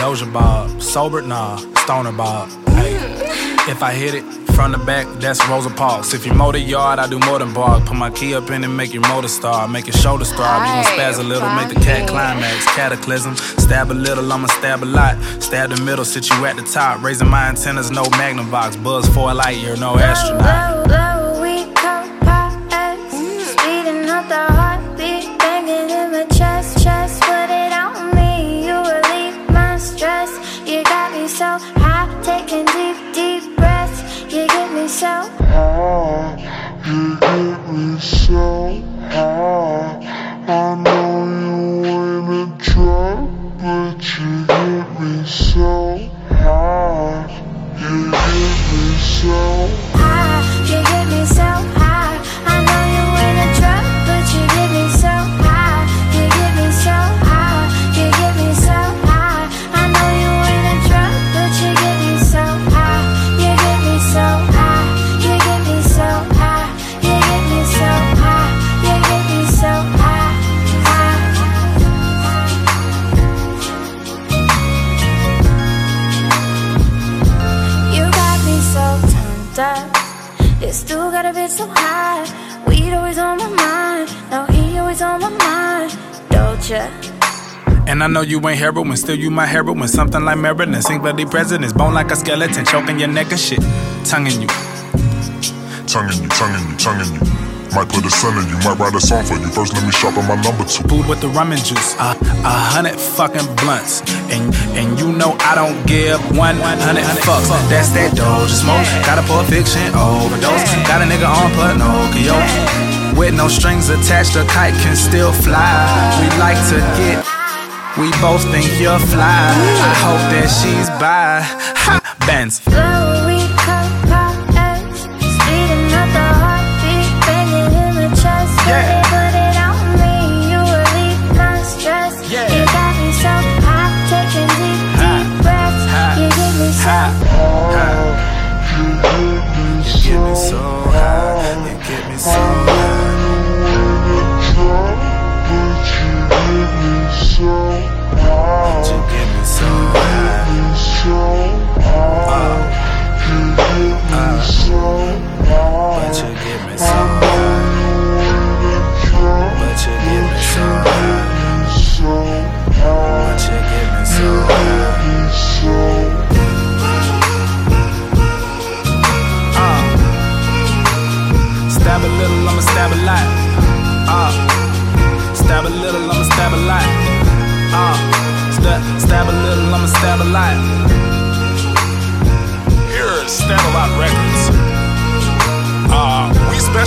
Doja Bob. Sober, nah, stoner Bob. Hey, if I hit it from the back, that's Rosa Parks. If you mow the yard, I do more than bark. Put my key up in and make your motor start. Make your shoulder start. You gon' spaz a little, make the cat climax. Cataclysm. Stab a little, I'ma stab a lot. Stab the middle, sit you at the top. Raising my antennas, no Magnavox. Buzz for a light year, no astronaut. Deep, breaths. You get me so high, you get me so high. I turned up. You still got a bit so high. Weed always on my mind. Now he always on my mind. Don't ya? And I know you ain't heroin, still you my heroin. Something like Marilyn, sing for the presidents. Bone like a skeleton, choking your neck and shit. Tonguing you. tonguing you, tonguing you, tonguing you. Might put a son in you, might write a song for you. First, let me shop on my number two. Food with the rum and juice. Uh, a hundred fucking blunts. And and you know I don't give one hundred fucks. That's that Doja smoke. Got a Pulp Fiction overdose. Got a nigga on Pinocchio. With no strings attached, a kite can still fly. We like to get. We both think you're fly. I hope that she's by. Ha! Benz. So high. You get me so high.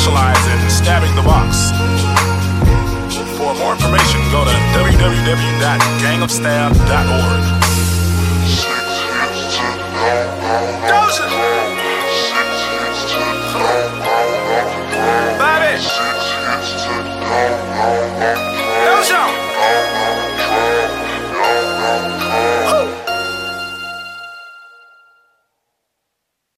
Specialize in stabbing the box. For more information, go to www.gangofstab.org. Doja!